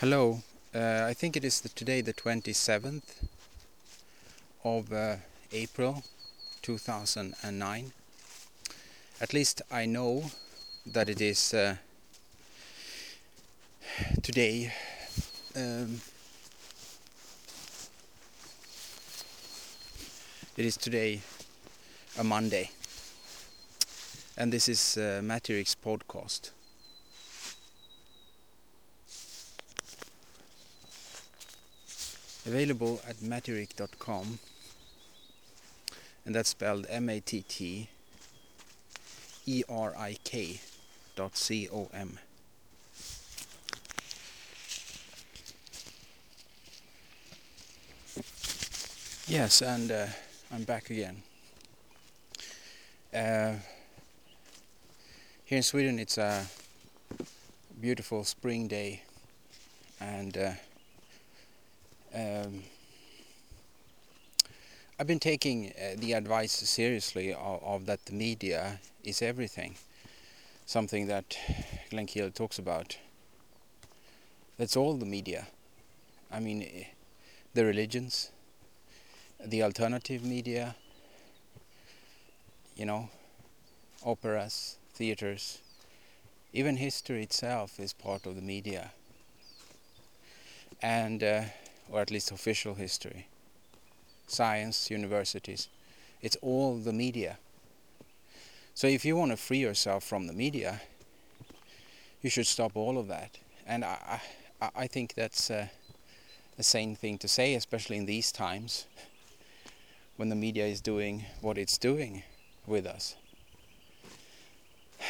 Hello, uh, I think it is the, today the 27th of uh, April 2009. At least I know that it is uh, today um, it is today a Monday and this is uh, Matterik's podcast. Available at matterik.com and that's spelled M-A-T-T E-R-I-K dot C-O-M Yes, and uh, I'm back again. Uh, here in Sweden it's a beautiful spring day and uh, um, I've been taking uh, the advice seriously of, of, that the media is everything. Something that Glenn Keely talks about. That's all the media. I mean, eh, the religions, the alternative media, you know, operas, theaters, even history itself is part of the media. And uh, or at least official history, science, universities. It's all the media. So if you want to free yourself from the media, you should stop all of that. And I, I, I think that's a, a sane thing to say, especially in these times when the media is doing what it's doing with us.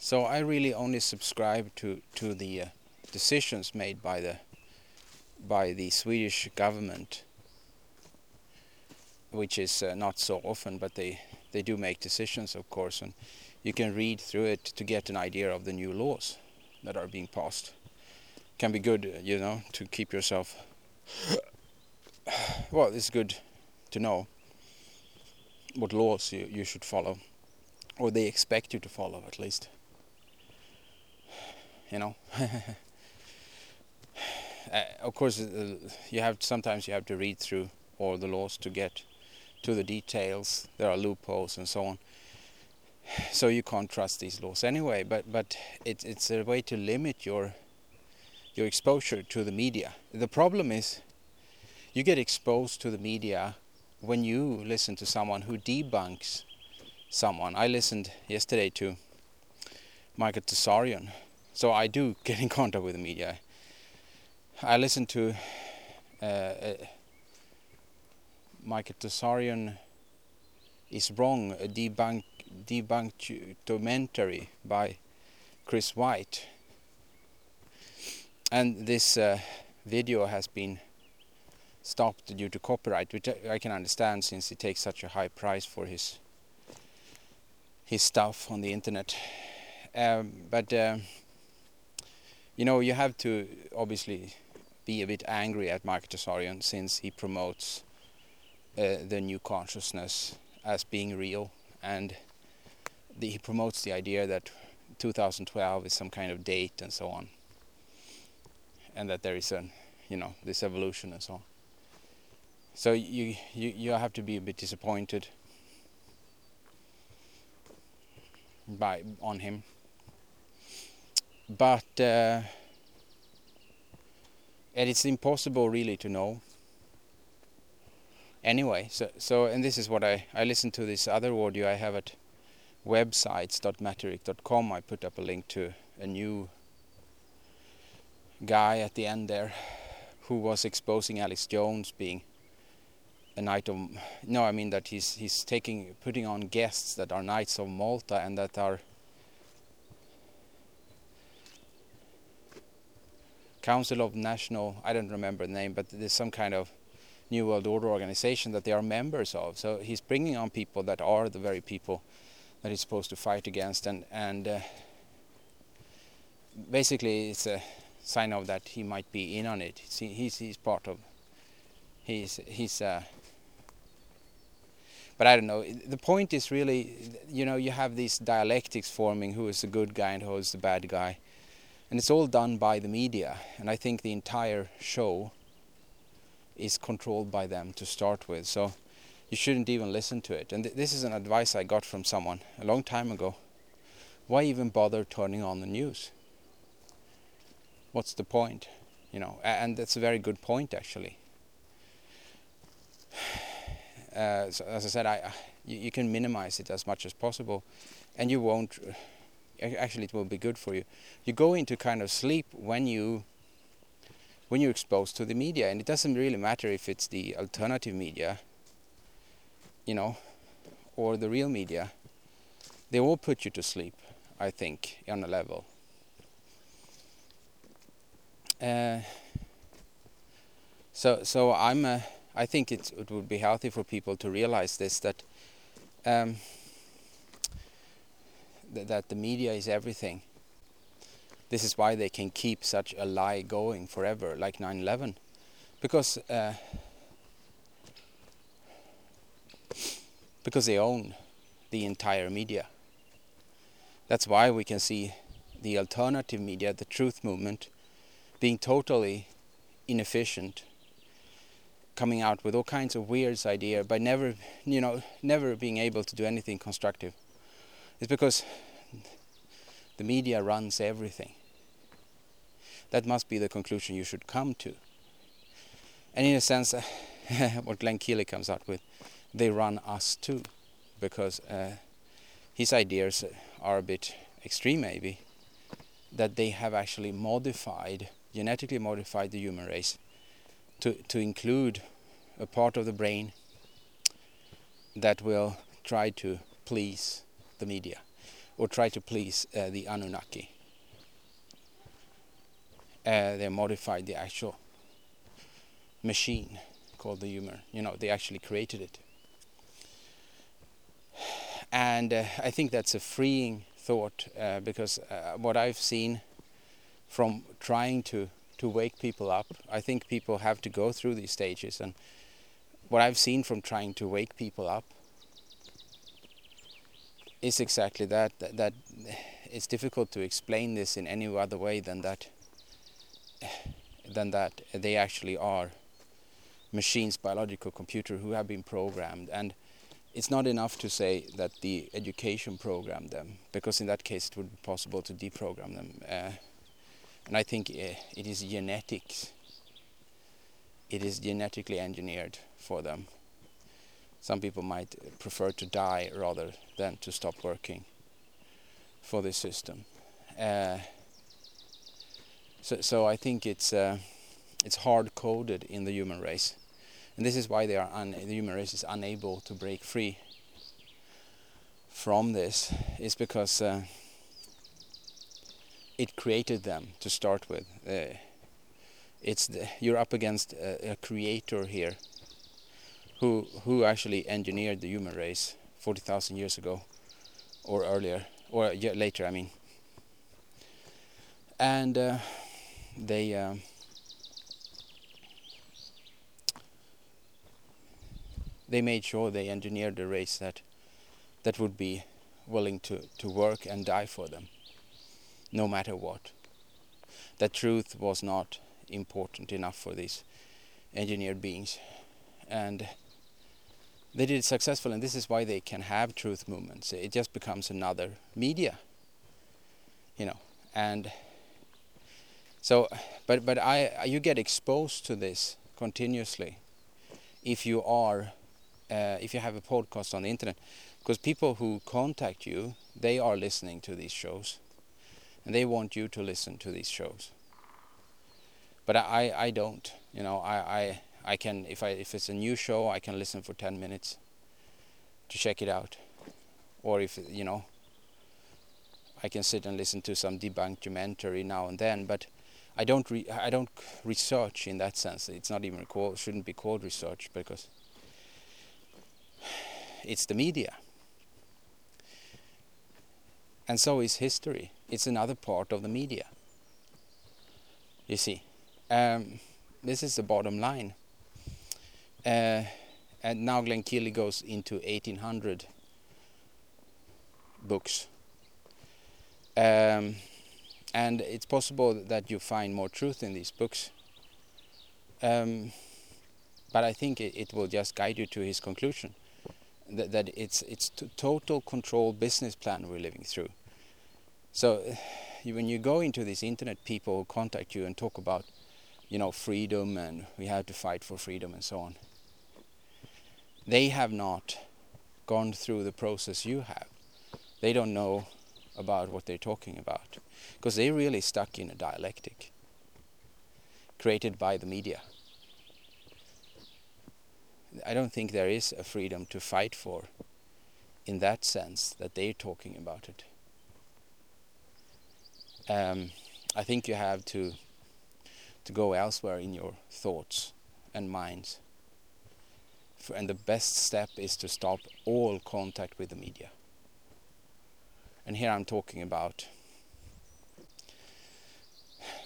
So I really only subscribe to to the uh, decisions made by the by the Swedish government, which is uh, not so often, but they they do make decisions, of course, and you can read through it to get an idea of the new laws that are being passed. Can be good, you know, to keep yourself. well, it's good to know what laws you, you should follow, or they expect you to follow at least. You know. uh, of course, uh, you have sometimes you have to read through all the laws to get to the details. There are loopholes and so on. So you can't trust these laws anyway. But but it, it's a way to limit your your exposure to the media. The problem is you get exposed to the media when you listen to someone who debunks someone. I listened yesterday to Michael Tsarion. So I do get in contact with the media. I listened to uh, uh, Michael Tsarion is wrong, a debunk debunked documentary by Chris White, and this uh, video has been stopped due to copyright, which I can understand since he takes such a high price for his his stuff on the internet. Um, but uh, you know, you have to obviously be a bit angry at Mark Tsarion since he promotes uh, the new consciousness as being real. And the, he promotes the idea that 2012 is some kind of date and so on. And that there is a you know this evolution and so on. So you you you have to be a bit disappointed by on him. But uh, and it's impossible really to know. Anyway so so and this is what i i listen to this other audio i have at websites.matterik.com i put up a link to a new guy at the end there who was exposing alex jones being a knight of no i mean that he's he's taking putting on guests that are knights of malta and that are Council of National, I don't remember the name, but there's some kind of New World Order organization that they are members of. So he's bringing on people that are the very people that he's supposed to fight against, and and uh, basically it's a sign of that he might be in on it. He's he's part of. He's he's. Uh, but I don't know. The point is really, you know, you have these dialectics forming: who is the good guy and who is the bad guy and it's all done by the media. And I think the entire show is controlled by them to start with. So you shouldn't even listen to it. And th this is an advice I got from someone a long time ago. Why even bother turning on the news? What's the point? You know, and that's a very good point actually. Uh, so as I said, I, you, you, can minimize it as much as possible, and you won't. Actually, it will be good for you. You go into kind of sleep when you when you're exposed to the media, and it doesn't really matter if it's the alternative media, you know, or the real media. They all put you to sleep, I think, on a level. Uh, so, so I'm. Uh, I think it it would be healthy for people to realize this that. Um, that the media is everything. This is why they can keep such a lie going forever, like 9/11, because uh, because they own the entire media. That's why we can see the alternative media, the truth movement, being totally inefficient, coming out with all kinds of weird ideas, but never, you know, never being able to do anything constructive. It's because the media runs everything. That must be the conclusion you should come to. And in a sense, what Glenn Keely comes out with, they run us too, because uh, his ideas are a bit extreme, maybe, that they have actually modified, genetically modified the human race to, to include a part of the brain that will try to please the media or try to please uh, the Anunnaki. Uh, they modified the actual machine called the humor. You know, they actually created it. And uh, I think that's a freeing thought uh, because uh, what I've seen from trying to to wake people up, I think people have to go through these stages. And what I've seen from trying to wake people up is exactly that, that, that it's difficult to explain this in any other way than that than that they actually are machines biological computer who have been programmed. And it's not enough to say that the education programmed them because in that case it would be possible to deprogram them uh, and I think uh, it is genetics it is genetically engineered for them some people might prefer to die rather than to stop working for this system. Uh, so, so I think it's uh, it's hard coded in the human race, and this is why they are the human race is unable to break free from this. Is because uh, it created them to start with. Uh, it's the, you're up against a, a creator here who who actually engineered the human race 40,000 years ago or earlier or later I mean. And uh, they uh, they made sure they engineered a race that that would be willing to to work and die for them no matter what. That truth was not important enough for these engineered beings. And they did it successful and this is why they can have truth movements. It just becomes another media you know and so but but i you get exposed to this continuously if you are uh, if you have a podcast on the internet because people who contact you they are listening to these shows and they want you to listen to these shows. But i i don't you know i i I can if I if it's a new show I can listen for 10 minutes to check it out. Or if you know I can sit and listen to some debunked documentary now and then but I don't re I don't research in that sense. It's not even called shouldn't be called research because it's the media. And so is history. It's another part of the media. You see um, this is the bottom line uh, and now Glenn Keely goes into 1800 books. Um, and it's possible that you find more truth in these books. Um, but I think it, it, will just guide you to his conclusion that, that it's it's total control business plan we're living through. So when you go into this internet, people contact you and talk about, you know, freedom and we have to fight for freedom and so on. They have not gone through the process you have. They don't know about what they're talking about because they're really stuck in a dialectic created by the media. I don't think there is a freedom to fight for in that sense that they're talking about it. Um, I think you have to to go elsewhere in your thoughts and minds. And the best step is to stop all contact with the media. And here I'm talking about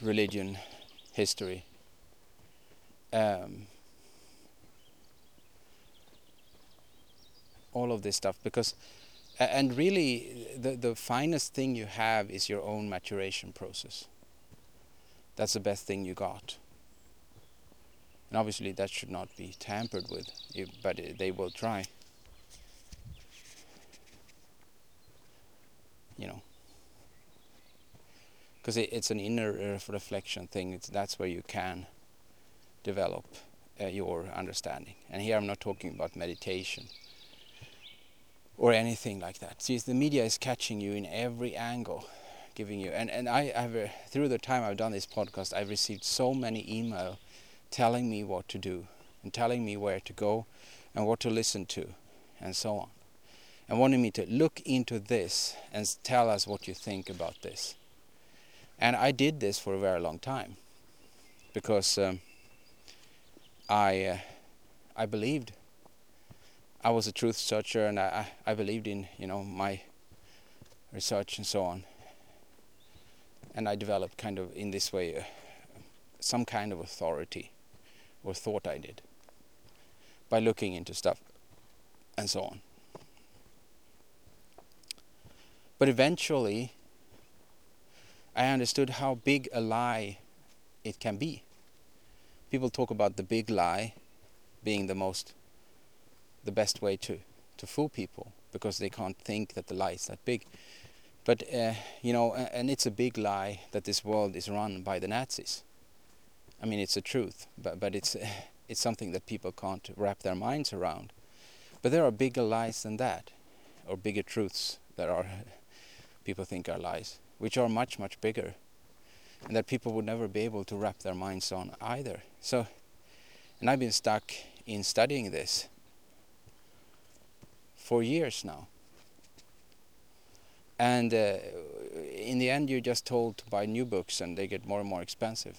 religion, history, um, all of this stuff because and really the the finest thing you have is your own maturation process that's the best thing you got and obviously that should not be tampered with but they will try you know because it, it's an inner reflection thing it's, that's where you can develop uh, your understanding and here I'm not talking about meditation or anything like that. See, the media is catching you in every angle, giving you. And and I have uh, through the time I've done this podcast, I've received so many email telling me what to do and telling me where to go and what to listen to, and so on, and wanting me to look into this and tell us what you think about this. And I did this for a very long time because um, I uh, I believed. I was a truth searcher and I, I believed in you know my research and so on. And I developed kind of in this way uh, some kind of authority or thought I did by looking into stuff and so on but eventually I understood how big a lie it can be people talk about the big lie being the most the best way to to fool people because they can't think that the lie is that big. But uh, you know, and it's a big lie that this world is run by the Nazis. I mean, it's a truth, but but it's it's something that people can't wrap their minds around. But there are bigger lies than that, or bigger truths that are people think are lies, which are much much bigger, and that people would never be able to wrap their minds on either. So, and I've been stuck in studying this for years now. And uh, in the end, you're just told to buy new books and they get more and more expensive.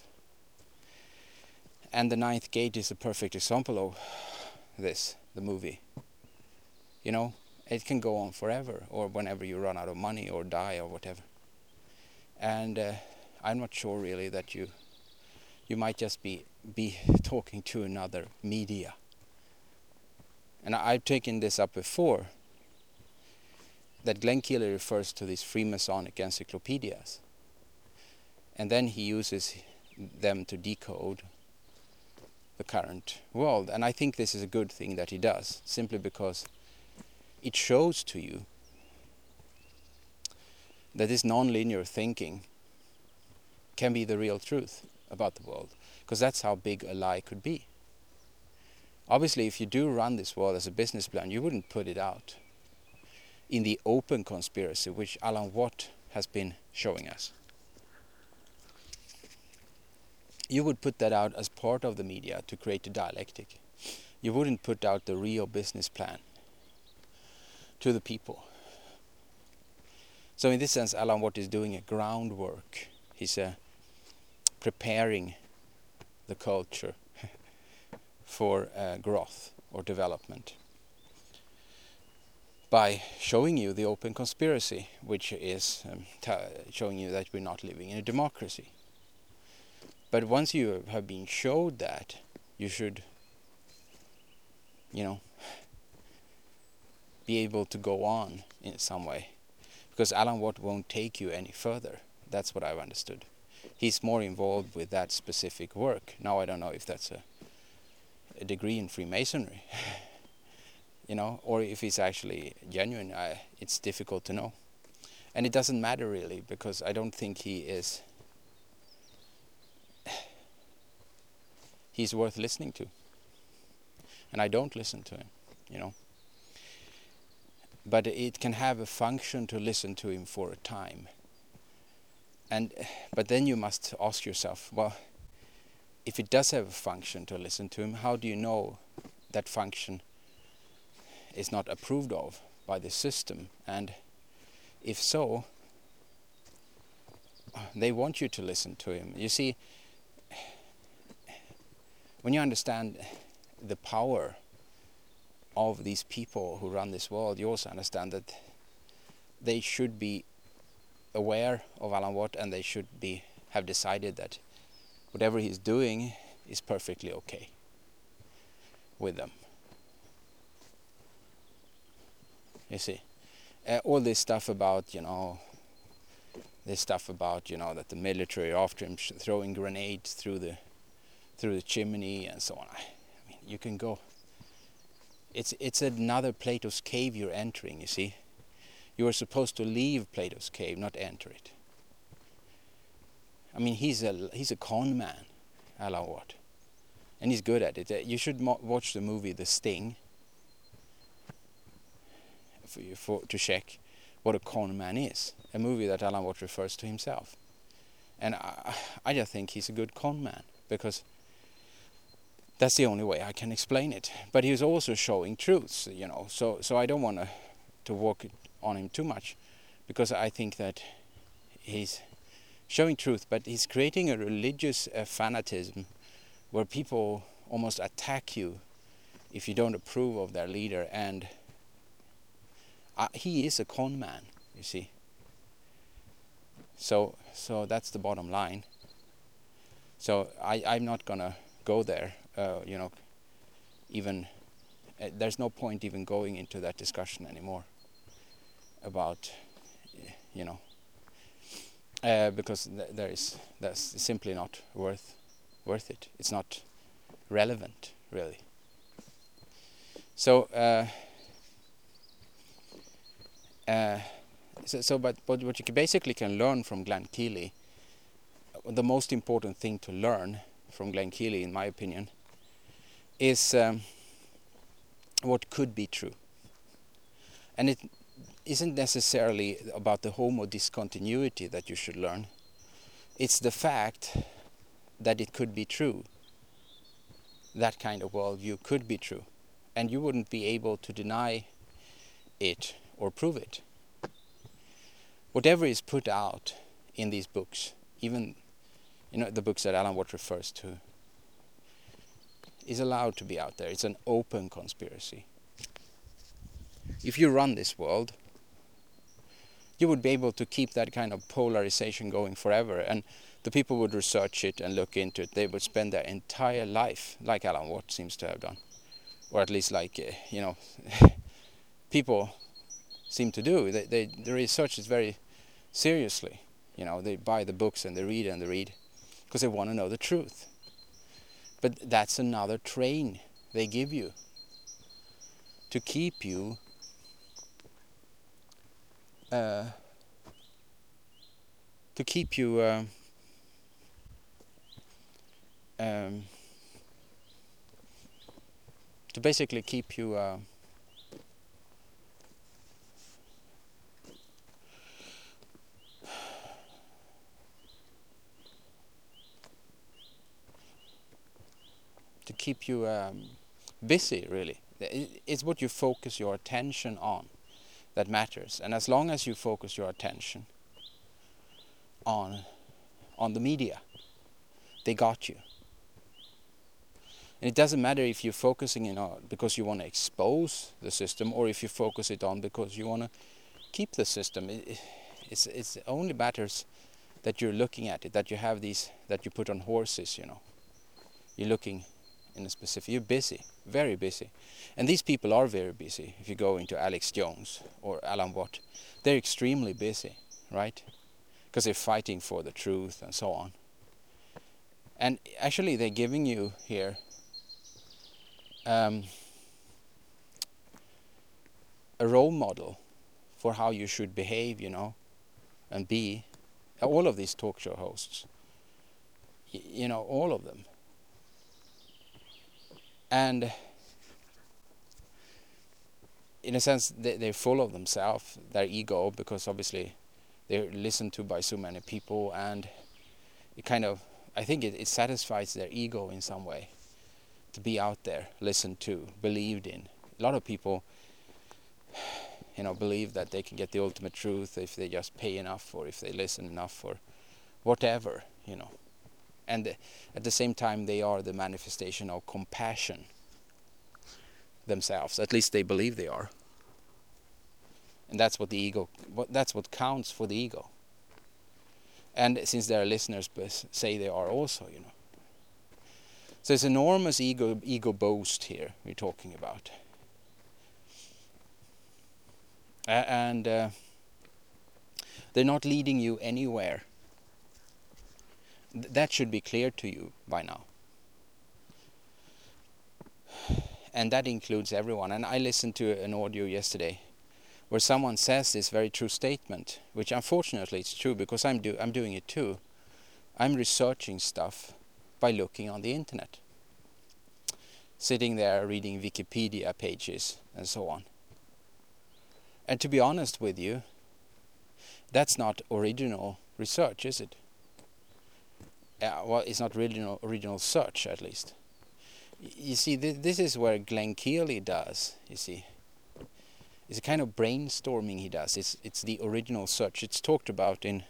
And The Ninth Gate is a perfect example of this, the movie. You know, it can go on forever or whenever you run out of money or die or whatever. And uh, I'm not sure really that you you might just be be talking to another media and I've taken this up before, that Glenn Keely refers to these Freemasonic encyclopedias. And then he uses them to decode the current world. And I think this is a good thing that he does, simply because it shows to you that this non-linear thinking can be the real truth about the world, because that's how big a lie could be. Obviously, if you do run this world as a business plan, you wouldn't put it out in the open conspiracy, which Alan Watt has been showing us. You would put that out as part of the media to create a dialectic. You wouldn't put out the real business plan to the people. So in this sense, Alan Watt is doing a groundwork. He's uh, preparing the culture for uh, growth or development by showing you the open conspiracy, which is um, showing you that we're not living in a democracy. But once you have been showed that, you should, you know, be able to go on in some way. Because Alan Watt won't take you any further That's what I've understood. He's more involved with that specific work. Now I don't know if that's a, a degree in Freemasonry, you know, or if he's actually genuine. I, it's difficult to know, and it doesn't matter really because I don't think he is. He's worth listening to, and I don't listen to him, you know but it can have a function to listen to him for a time. And but then you must ask yourself, well, if it does have a function to listen to him, how do you know that function is not approved of by the system? And if so, they want you to listen to him. You see, when you understand the power of these people who run this world, you also understand that they should be aware of Alan Watt and they should be have decided that whatever he's doing is perfectly okay with them. You see, uh, all this stuff about you know, this stuff about you know that the military are after him throwing grenades through the through the chimney and so on. I mean, you can go it's it's another Plato's cave you're entering, you see. You are supposed to leave Plato's cave, not enter it. I mean, he's a he's a con man, Alan Watt, and he's good at it. Uh, you should watch the movie The Sting for, for to check what a con man is. A movie that Alan Watt refers to himself, and I, I just think he's a good con man because that's the only way I can explain it. But he's also showing truths, you know. So so I don't want to to walk on him too much, because I think that he's showing truth, but he's creating a religious uh, fanatism where people almost attack you if you don't approve of their leader. And uh, he is a con man, you see. So so that's the bottom line. So I I'm not gonna go there uh, you know, even uh, there's no point even going into that discussion anymore about, you know, uh, because th there is that's simply not worth worth it. It's not relevant really. So. Uh, uh, so, so, but, but what you basically can learn from Glenn Keely, the most important thing to learn from Glenn Keely, in my opinion, is um, what could be true. And it isn't necessarily about the homo discontinuity that you should learn. It's the fact that it could be true. That kind of worldview could be true. And you wouldn't be able to deny it or prove it. Whatever is put out in these books, even you know the books that Alan Watt refers to, is allowed to be out there. It's an open conspiracy. If you run this world, you would be able to keep that kind of polarization going forever and the people would research it and look into it. They would spend their entire life, like Alan Watt seems to have done, or at least like, uh, you know, people seem to do. They, they, the research is very seriously. You know, they buy the books and they read and they read because they want to know the truth. But that's another train they give you to keep you uh, to keep you uh, um, to basically keep you uh, to keep you um, busy really. It's what you focus your attention on that matters. And as long as you focus your attention on on the media they got you. And it doesn't matter if you're focusing it on because you want to expose the system or if you focus it on because you want to keep the system. It, it's it's only matters that you're looking at it that you have these that you put on horses you know. You're looking in a specific. You're busy, very busy, and these people are very busy. If you go into Alex Jones or Alan Watt, they're extremely busy, right? because they're fighting for the truth and so on. And actually, they're giving you here um, a role model for how you should behave, you know, and be. All of these talk show hosts, you know, all of them. And in a sense, they, they're full of themselves, their ego, because obviously they're listened to by so many people, and it kind of, I think it, it satisfies their ego in some way to be out there, listened to, believed in. A lot of people, you know, believe that they can get the ultimate truth if they just pay enough or if they listen enough or whatever, you know. And at the same time, they are the manifestation of compassion themselves. At least they believe they are. And that's what the ego, that's what counts for the ego. And since their listeners say they are also, you know. So it's enormous ego ego boast here we're talking about. And uh, they're not leading you anywhere. Th that should be clear to you by now. And that includes everyone. And I listened to an audio yesterday where someone says this very true statement, which unfortunately it's true because I'm, do I'm doing it too. I'm researching stuff by looking on the internet. Sitting there reading Wikipedia pages and so on. And to be honest with you, that's not original research, is it? Uh, well, it's not original original search, at least. you see, th this is where Glenn Keely does. You see, it's a kind of brainstorming he does. It's it's the original search. It's talked about in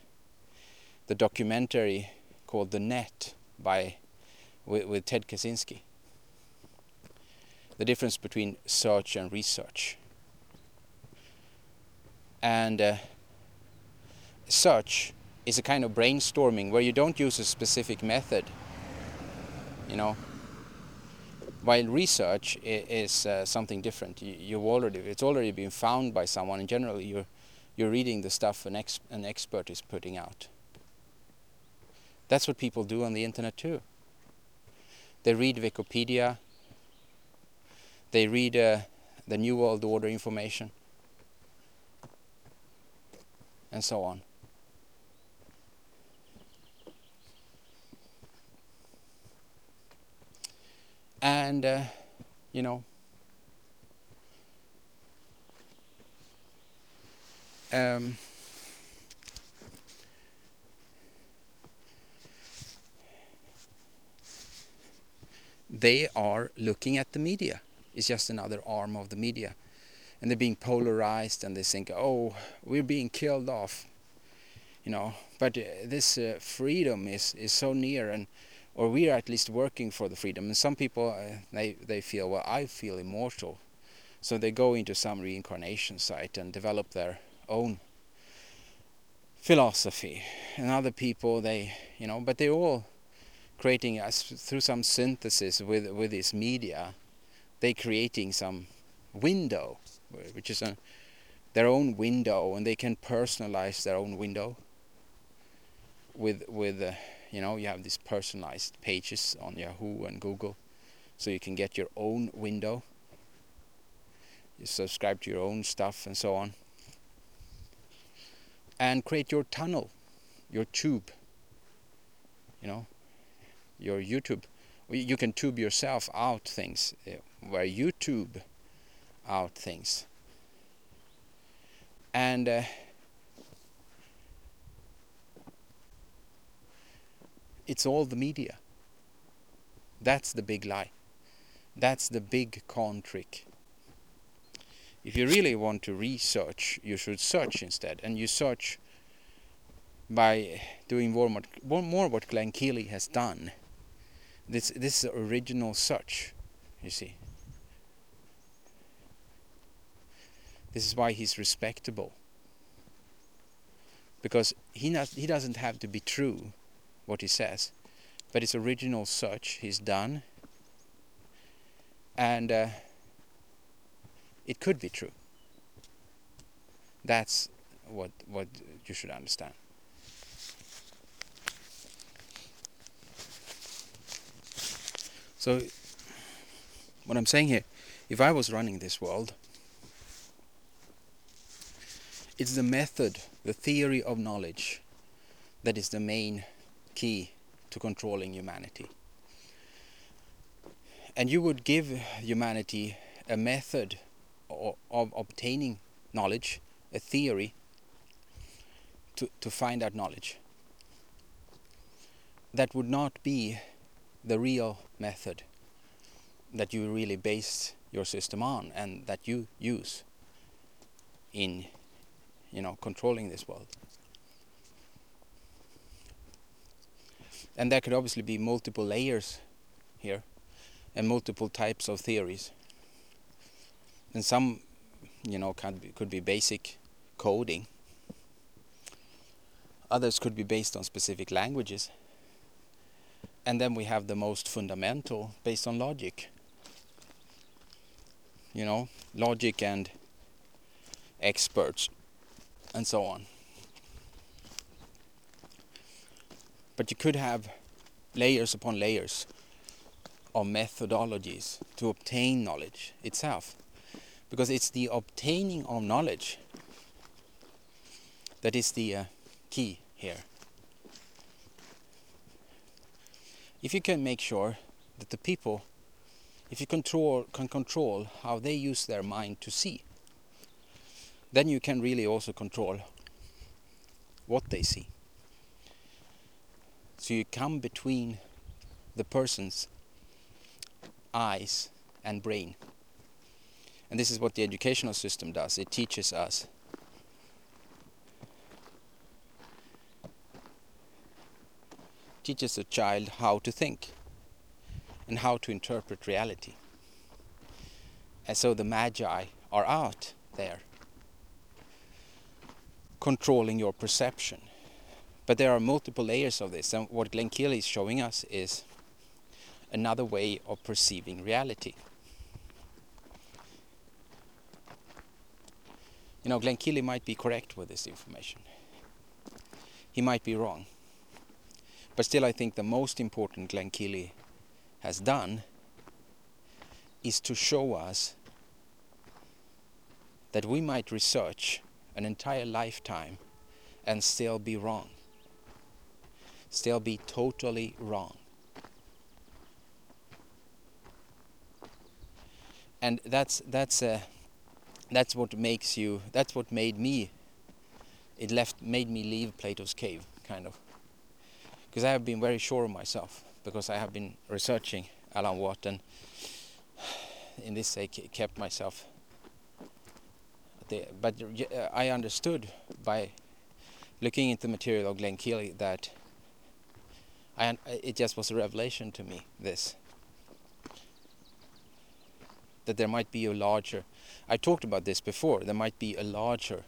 the documentary called The Net by with, with Ted Kaczynski. The difference between search and research. And uh, search is a kind of brainstorming where you don't use a specific method. You know, while research is uh, something different. You, have already it's already been found by someone, and generally you're you're reading the stuff an ex, an expert is putting out. That's what people do on the internet too. They read Wikipedia. They read uh, the New World Order information, and so on. And uh, you know um, they are looking at the media. It's just another arm of the media. And they're being polarized and they think, oh, we're being killed off. You know, but uh, this uh, freedom is, is so near and or we are at least working for the freedom. And some people uh, they they feel well, I feel immortal, so they go into some reincarnation site and develop their own philosophy. And other people they you know, but they're all creating us through some synthesis with with this media. They creating some window, which is a their own window, and they can personalize their own window with with. Uh, you know you have these personalized pages on Yahoo and Google so you can get your own window. You subscribe to your own stuff and so on. And create your tunnel your tube you know your YouTube. You can tube yourself out things eh, where you tube out things. And uh, it's all the media. That's the big lie. That's the big con trick. If you really want to research, you should search instead. And you search by doing more, more what Glenn Keely has done. This, this is original search, you see. This is why he's respectable. Because he, not, he doesn't have to be true what he says, but it's original search he's done, and uh, it could be true. That's what what you should understand. So, what I'm saying here, if I was running this world, it's the method, the theory of knowledge, that is the main key to controlling humanity. And you would give humanity a method of obtaining knowledge, a theory, to, to find out knowledge. That would not be the real method that you really base your system on and that you use in you know controlling this world and there could obviously be multiple layers here and multiple types of theories. And some you know could be, could be basic coding. Others could be based on specific languages. And then we have the most fundamental based on logic. You know logic and experts and so on but you could have layers upon layers of methodologies to obtain knowledge itself. Because it's the obtaining of knowledge that is the uh, key here. If you can make sure that the people if you control can control how they use their mind to see then you can really also control what they see so you come between the person's eyes and brain and this is what the educational system does it teaches us teaches a child how to think and how to interpret reality. And so the magi are out there controlling your perception. But there are multiple layers of this, and what Glenn Keely is showing us is another way of perceiving reality. You know, Glenn Keely might be correct with this information. He might be wrong. But still, I think the most important Glenn Keely has done is to show us that we might research an entire lifetime and still be wrong. Still be totally wrong. And that's that's uh, that's what makes you. That's what made me. It left made me leave Plato's cave, kind of because I have been very sure of myself because I have been researching Alan Watt and in this sake kept myself There. but uh, I understood by looking into the material of Glenn Keely that I, it just was a revelation to me this that there might be a larger I talked about this before there might be a larger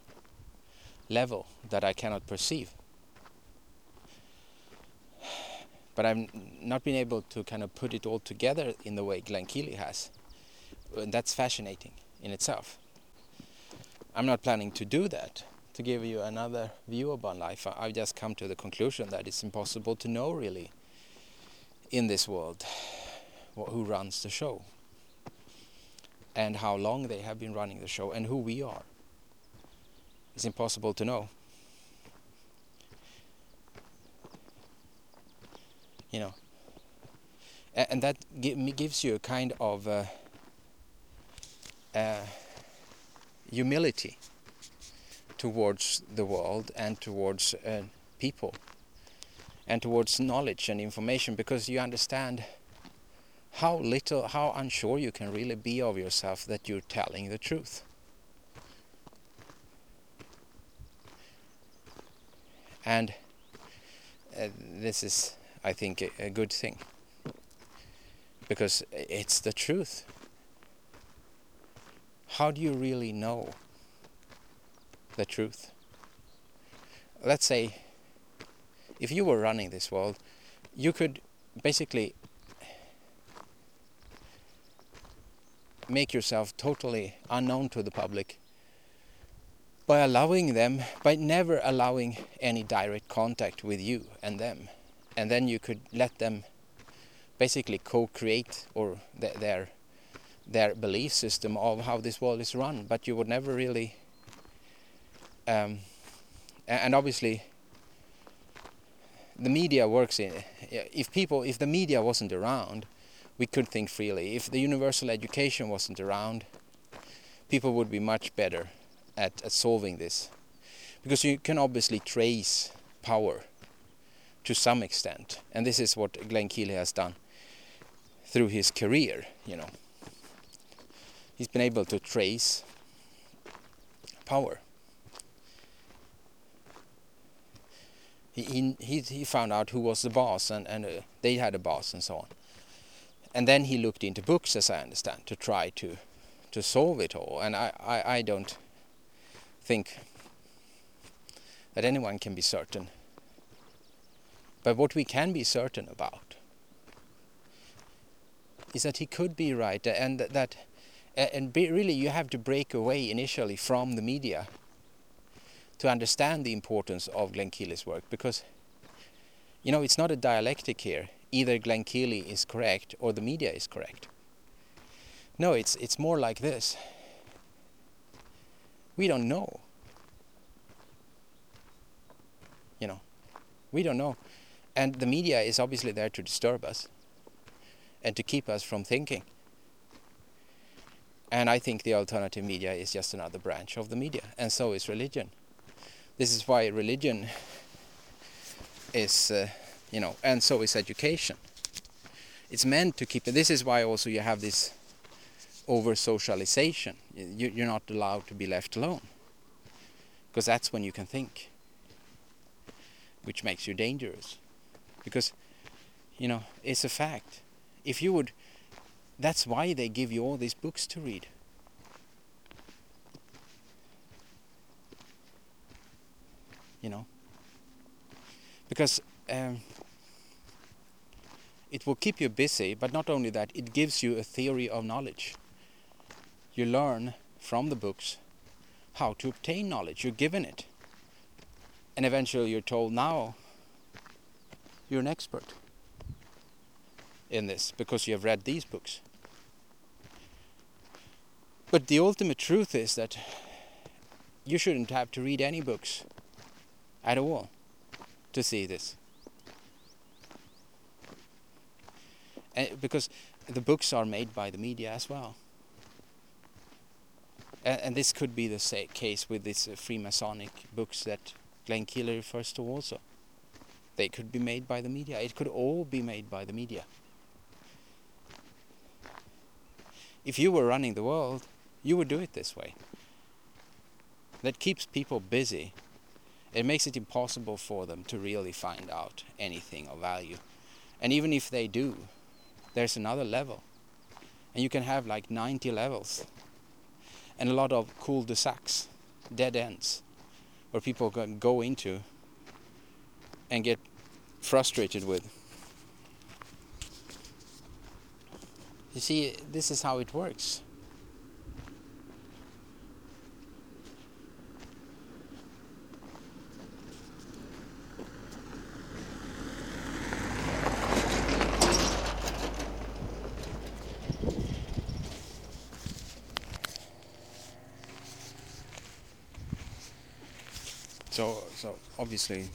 level that I cannot perceive but I've not been able to kind of put it all together in the way Glenn Keely has. And that's fascinating in itself. I'm not planning to do that, to give you another view about life. I've just come to the conclusion that it's impossible to know really in this world who runs the show and how long they have been running the show and who we are. It's impossible to know. you know and that gives you a kind of uh, uh, humility towards the world and towards uh, people and towards knowledge and information because you understand how little how unsure you can really be of yourself that you're telling the truth and uh, this is I think, a, a good thing. Because it's the truth. How do you really know the truth? Let's say, if you were running this world, you could basically make yourself totally unknown to the public by allowing them, by never allowing any direct contact with you and them and then you could let them basically co-create or th their their belief system of how this world is run, but you would never really. Um, and obviously, the media works in. If people, if the media wasn't around, we could think freely. If the universal education wasn't around, people would be much better at, at solving this, because you can obviously trace power to some extent, and this is what Glenn Keely has done through his career. You know he's been able to trace power. He, he, he found out who was the boss and, and uh, they had a boss and so on. And then he looked into books, as I understand, to try to to solve it all. And I, I, I don't think that anyone can be certain. But what we can be certain about is that he could be right and that and really you have to break away initially from the media to understand the importance of Glenn Keely's work because you know it's not a dialectic here. Either Glenn Keely is correct or the media is correct. No it's it's more like this. We don't know. You know we don't know. And the media is obviously there to disturb us and to keep us from thinking. And I think the alternative media is just another branch of the media, and so is religion. This is why religion is, uh, you know, and so is education. It's meant to keep. This is why also you have this over socialization. You, you're not allowed to be left alone, because that's when you can think, which makes you dangerous. Because, you know, it's a fact. If you would that's why they give you all these books to read. You know? Because um, it will keep you busy, but not only that, it gives you a theory of knowledge. You learn from the books how to obtain knowledge. You're given it. And eventually you're told, now you're an expert in this because you have read these books. But the ultimate truth is that you shouldn't have to read any books at all to see this. And because the books are made by the media as well. And, and this could be the case with these uh, Freemasonic books that Glenn Keely refers to also. They could be made by the media. It could all be made by the media. If you were running the world, you would do it this way. That keeps people busy. It makes it impossible for them to really find out anything of value. And even if they do, there's another level. And you can have like 90 levels. And a lot of cul-de-sacs, dead ends, where people can go into and get frustrated with. You see, this is how it works. So, so obviously,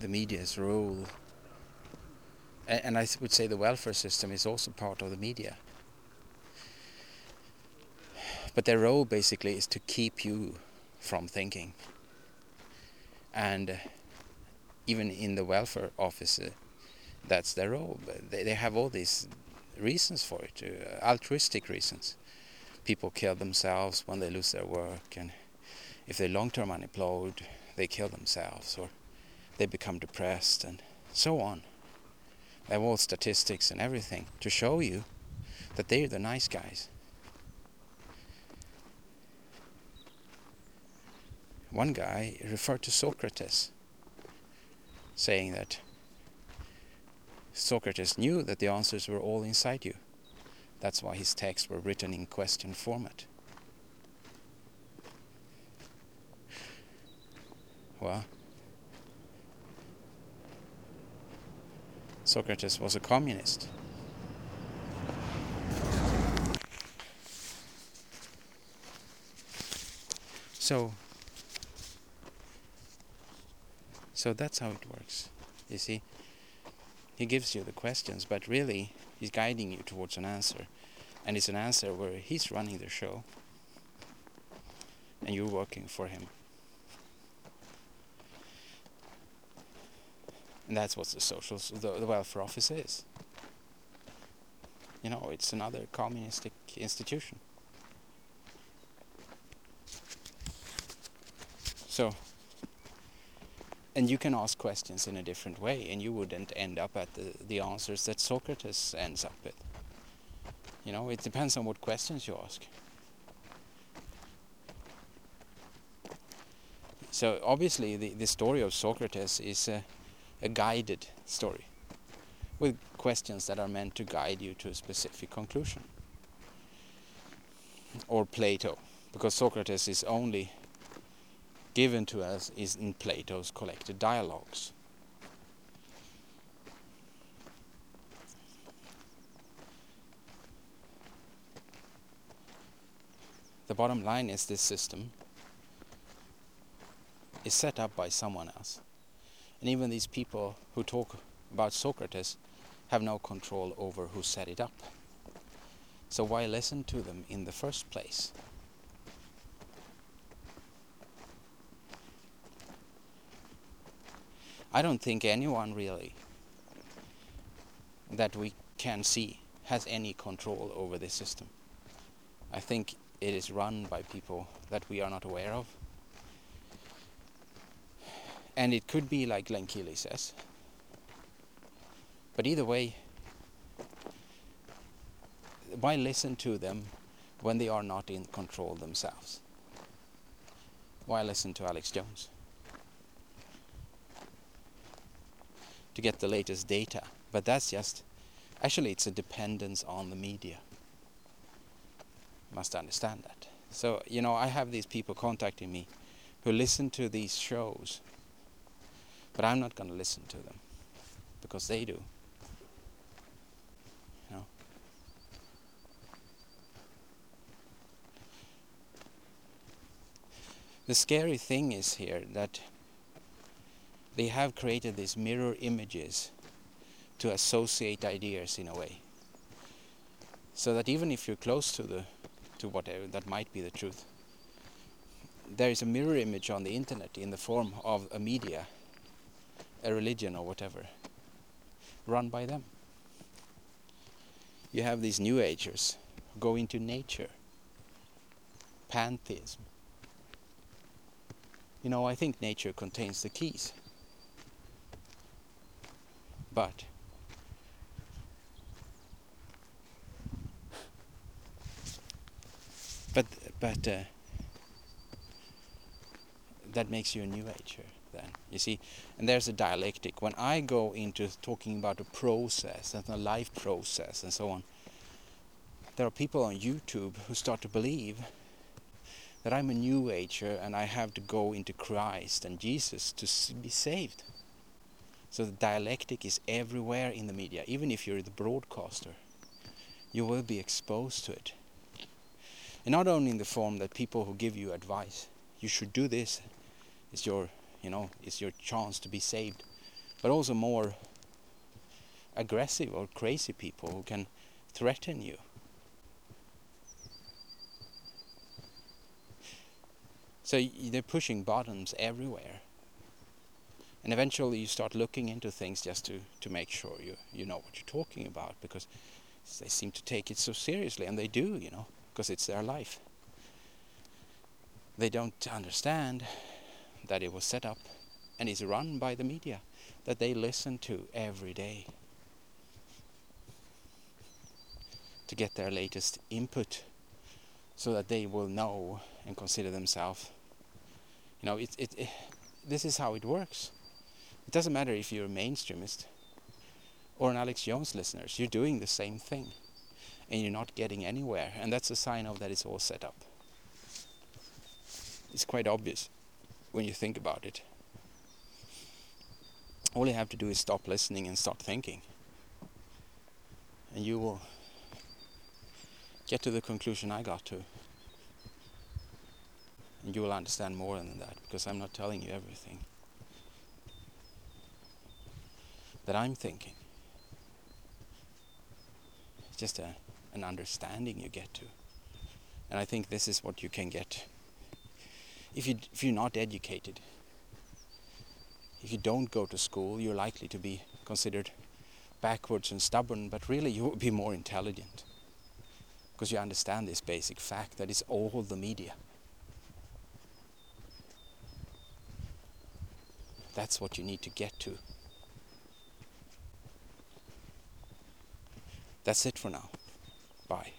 the media's role, and, I would say the welfare system is also part of the media. But their role basically is to keep you from thinking. And uh, even in the welfare office, that's their role. They, they have all these reasons for it, uh, altruistic reasons. People kill themselves when they lose their work and if they're long-term unemployed, they kill themselves or they become depressed and so on. They have all statistics and everything to show you that they're the nice guys. One guy referred to Socrates, saying that Socrates knew that the answers were all inside you. That's why his texts were written in question format. Socrates was a communist. So, so that's how it works. You see, he gives you the questions, but really he's guiding you towards an answer, and it's an answer where he's running the show, and you're working for him. And that's what the social, the, the welfare office is. You know, it's another communistic institution. So, and you can ask questions in a different way, and you wouldn't end up at the, the answers that Socrates ends up with. You know, it depends on what questions you ask. So obviously, the, the story of Socrates is a, a guided story with questions that are meant to guide you to a specific conclusion. Or Plato, because Socrates is only given to us is in Plato's collected dialogues. The bottom line is this system is set up by someone else. And even these people who talk about Socrates have no control over who set it up. So why listen to them in the first place? I don't think anyone really that we can see has any control over this system. I think it is run by people that we are not aware of. And it could be like Glenn Keely says. But either way, why listen to them when they are not in control themselves? Why listen to Alex Jones? to get the latest data. But that's just, actually it's a dependence on the media. You must understand that. So, you know, I have these people contacting me who listen to these shows, but I'm not going to listen to them because they do. You know? The scary thing is here that they have created these mirror images to associate ideas in a way. So that even if you're close to the to whatever that might be the truth, there is a mirror image on the internet in the form of a media, a religion or whatever, run by them. You have these new agers go into nature, pantheism. You know, I think nature contains the keys. But but but uh, that makes you a new ager then you see and there's a dialectic when i go into talking about a process and a life process and so on there are people on youtube who start to believe that i'm a new ager and i have to go into christ and jesus to be saved so the dialectic is everywhere in the media. Even if you're the broadcaster, you will be exposed to it. And not only in the form that people who give you advice, you should do this, it's your, you know, it's your chance to be saved, but also more aggressive or crazy people who can threaten you. So they're pushing buttons everywhere. And eventually you start looking into things just to to make sure you you know what you're talking about because they seem to take it so seriously and they do you know because it's their life. They don't understand that it was set up and is run by the media that they listen to every day to get their latest input so that they will know and consider themselves you know it, it, it this is how it works it doesn't matter if you're a mainstreamist or an Alex Jones listener, you're doing the same thing and you're not getting anywhere. And that's a sign of that it's all set up. It's quite obvious when you think about it. All you have to do is stop listening and start thinking. And you will get to the conclusion I got to. And you will understand more than that because I'm not telling you everything that I'm thinking. It's just a, an understanding you get to. And I think this is what you can get if, you, if you're not educated. If you don't go to school, you're likely to be considered backwards and stubborn, but really you will be more intelligent because you understand this basic fact that it's all the media. That's what you need to get to. That's it for now. Bye.